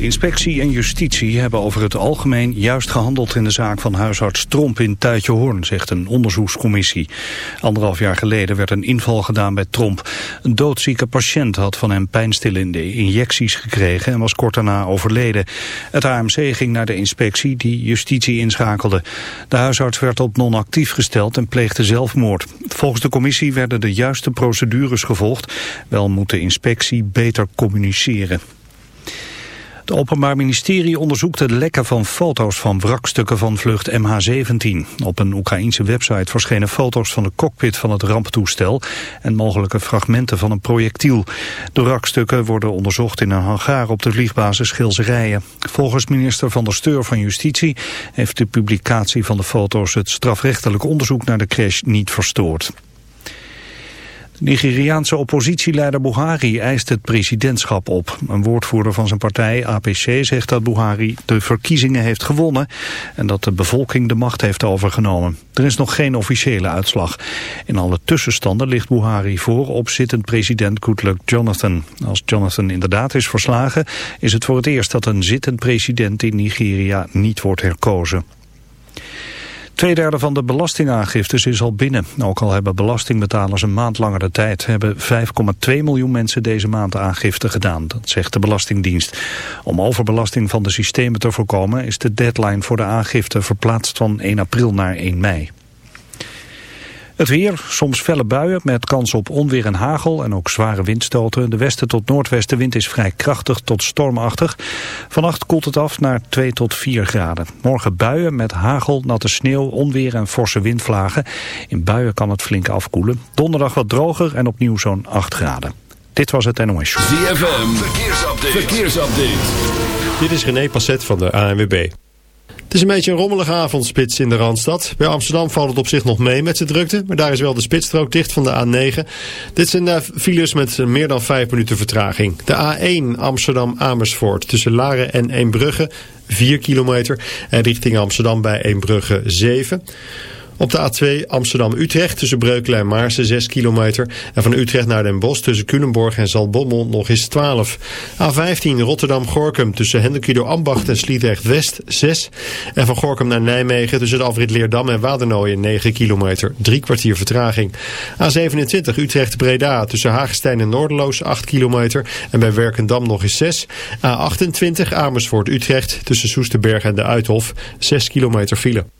Inspectie en justitie hebben over het algemeen juist gehandeld in de zaak van huisarts Tromp in Tuitjehoorn, zegt een onderzoekscommissie. Anderhalf jaar geleden werd een inval gedaan bij Tromp. Een doodzieke patiënt had van hem pijnstillende injecties gekregen en was kort daarna overleden. Het AMC ging naar de inspectie die justitie inschakelde. De huisarts werd op non-actief gesteld en pleegde zelfmoord. Volgens de commissie werden de juiste procedures gevolgd. Wel moet de inspectie beter communiceren. Het Openbaar Ministerie onderzoekt het lekken van foto's van wrakstukken van vlucht MH17. Op een Oekraïense website verschenen foto's van de cockpit van het ramptoestel en mogelijke fragmenten van een projectiel. De wrakstukken worden onderzocht in een hangaar op de vliegbasis Schilzerijen. Volgens minister Van der Steur van Justitie heeft de publicatie van de foto's het strafrechtelijk onderzoek naar de crash niet verstoord. Nigeriaanse oppositieleider Buhari eist het presidentschap op. Een woordvoerder van zijn partij, APC, zegt dat Buhari de verkiezingen heeft gewonnen en dat de bevolking de macht heeft overgenomen. Er is nog geen officiële uitslag. In alle tussenstanden ligt Buhari voor op zittend president Goodluck Jonathan. Als Jonathan inderdaad is verslagen, is het voor het eerst dat een zittend president in Nigeria niet wordt herkozen. Tweederde van de belastingaangiftes is al binnen. Ook al hebben belastingbetalers een maand langer de tijd... hebben 5,2 miljoen mensen deze maand aangifte gedaan. Dat zegt de Belastingdienst. Om overbelasting van de systemen te voorkomen... is de deadline voor de aangifte verplaatst van 1 april naar 1 mei. Het weer, soms felle buien met kans op onweer en hagel en ook zware windstoten. De westen tot noordwestenwind is vrij krachtig tot stormachtig. Vannacht koelt het af naar 2 tot 4 graden. Morgen buien met hagel, natte sneeuw, onweer en forse windvlagen. In buien kan het flink afkoelen. Donderdag wat droger en opnieuw zo'n 8 graden. Dit was het NOS Show. ZFM, verkeersupdate. verkeersupdate. Dit is René Passet van de ANWB. Het is een beetje een rommelige avondspits in de Randstad. Bij Amsterdam valt het op zich nog mee met zijn drukte, maar daar is wel de spitsstrook dicht van de A9. Dit zijn de files met meer dan 5 minuten vertraging. De A1 Amsterdam-Amersfoort tussen Laren en Eembrugge 4 kilometer en richting Amsterdam bij Eembrugge 7 op de A2 Amsterdam-Utrecht tussen Breukelen en Maarsen 6 kilometer. En van Utrecht naar Den Bosch tussen Culemborg en Zaltbommel nog eens 12. A15 Rotterdam-Gorkum tussen Hendekido Ambacht en Sliedrecht-West 6. En van Gorkum naar Nijmegen tussen de afrit Leerdam en Wadernooien 9 kilometer. Drie kwartier vertraging. A27 Utrecht-Breda tussen Hagestein en Noorderloos 8 kilometer. En bij Werkendam nog eens 6. A28 Amersfoort-Utrecht tussen Soesterberg en de Uithof 6 kilometer file.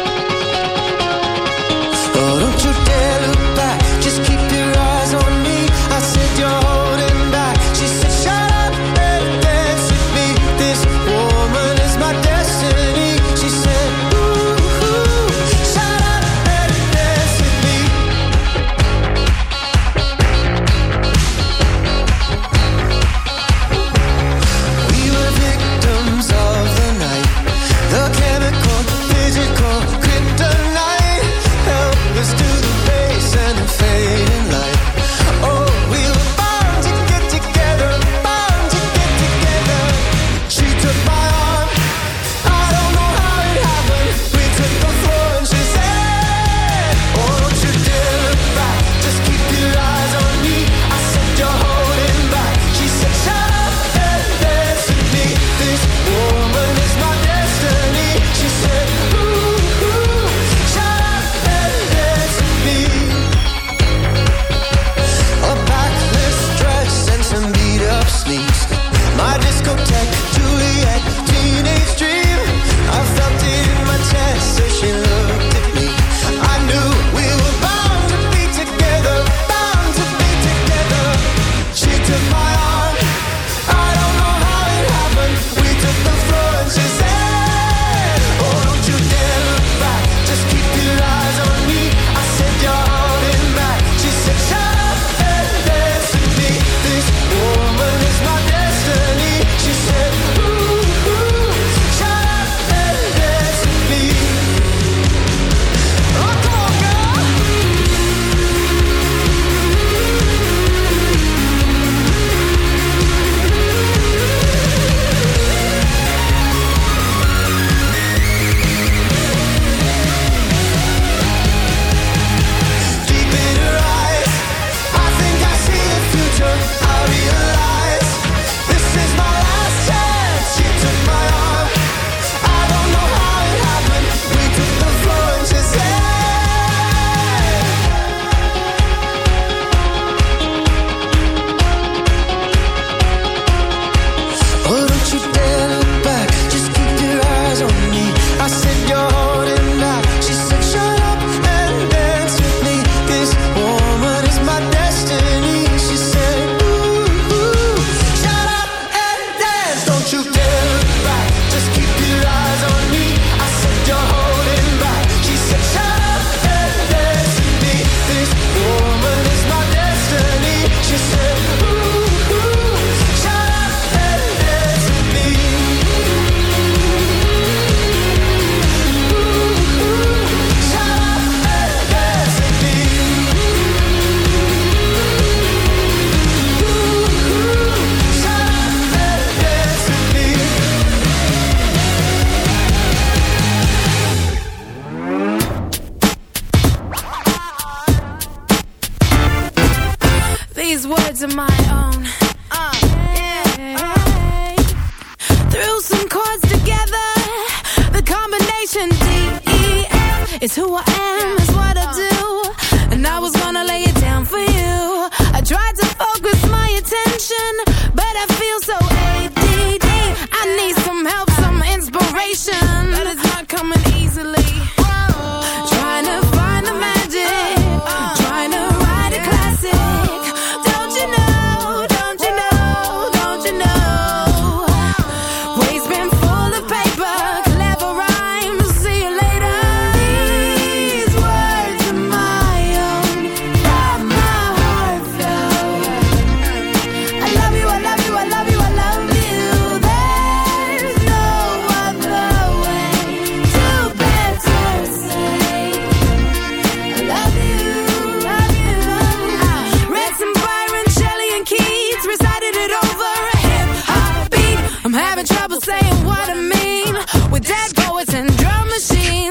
I'm having trouble saying what I mean with dead poets and drum machines.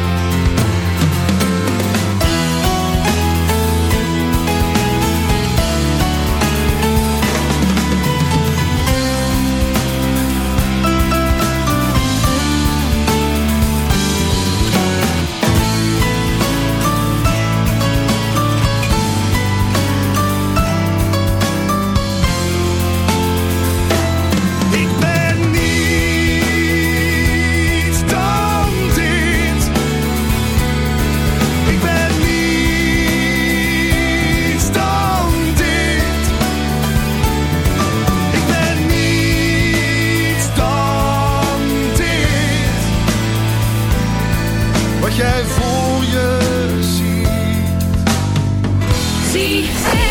easy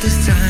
this time.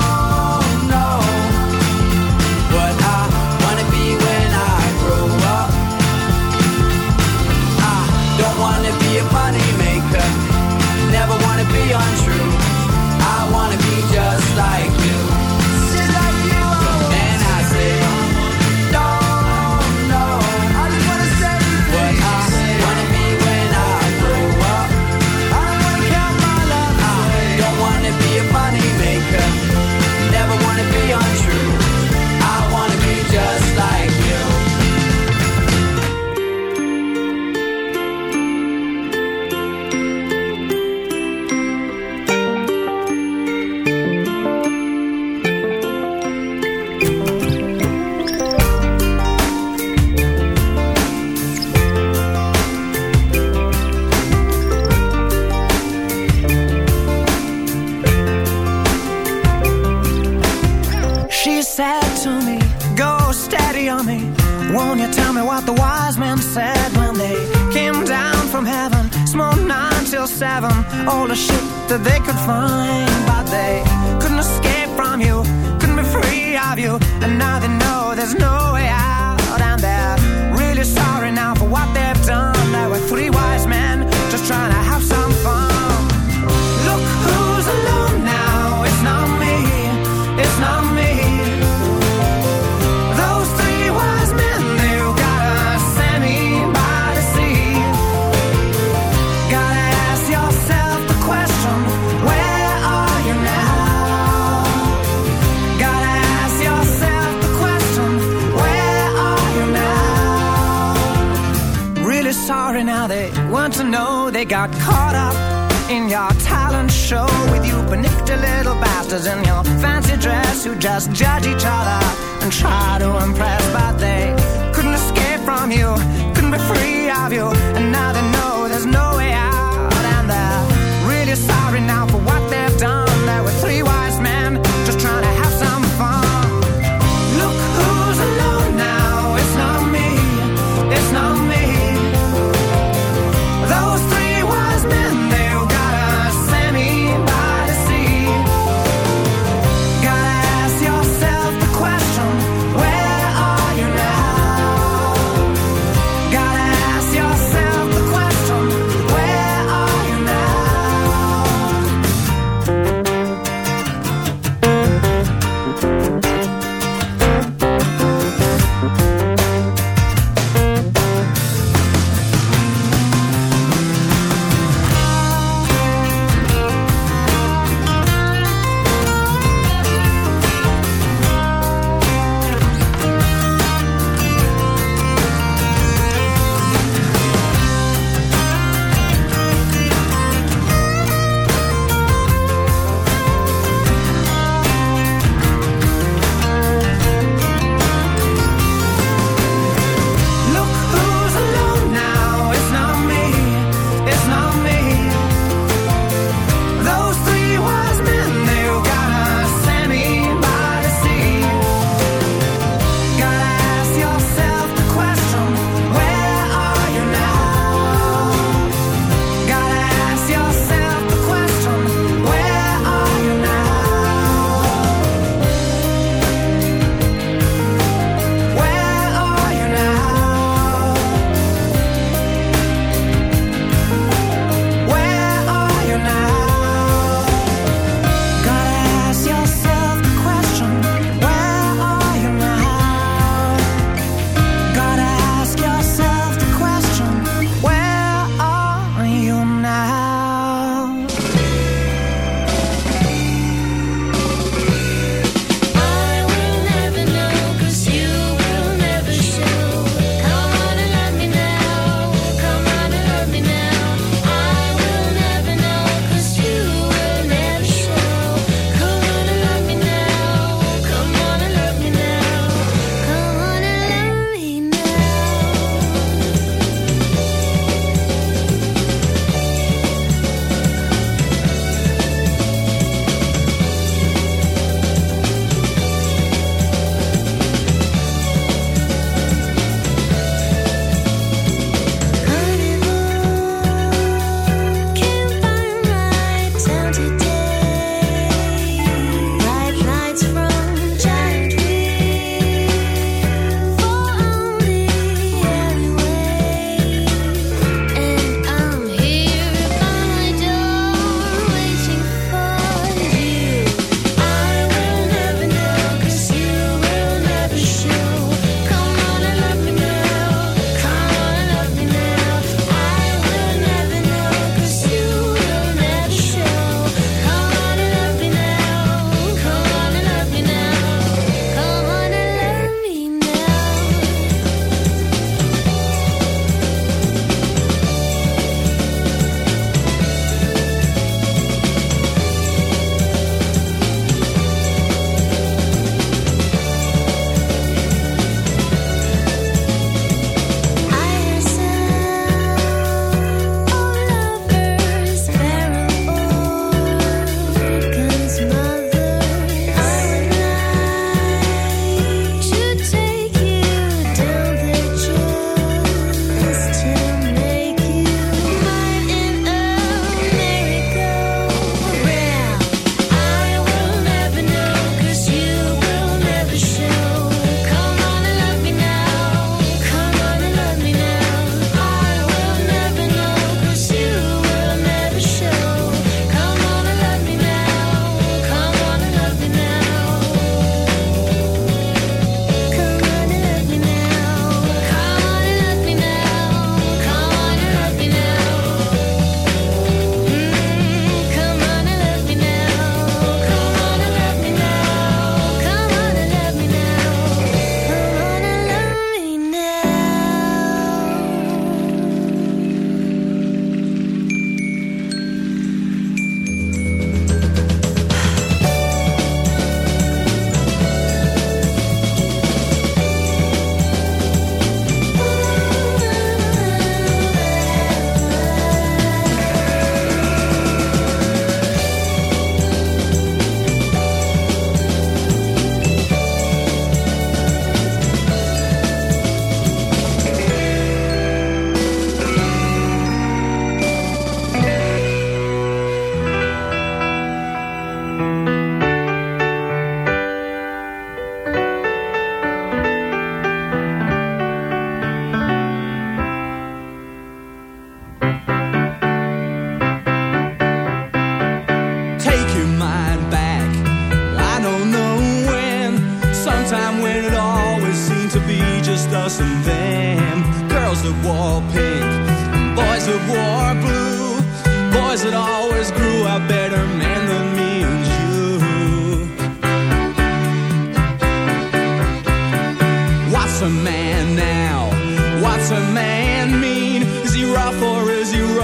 they got caught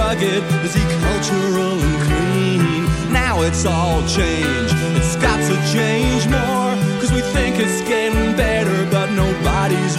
rugged, is he cultural and clean? Now it's all changed, it's got to change more, cause we think it's getting better, but nobody's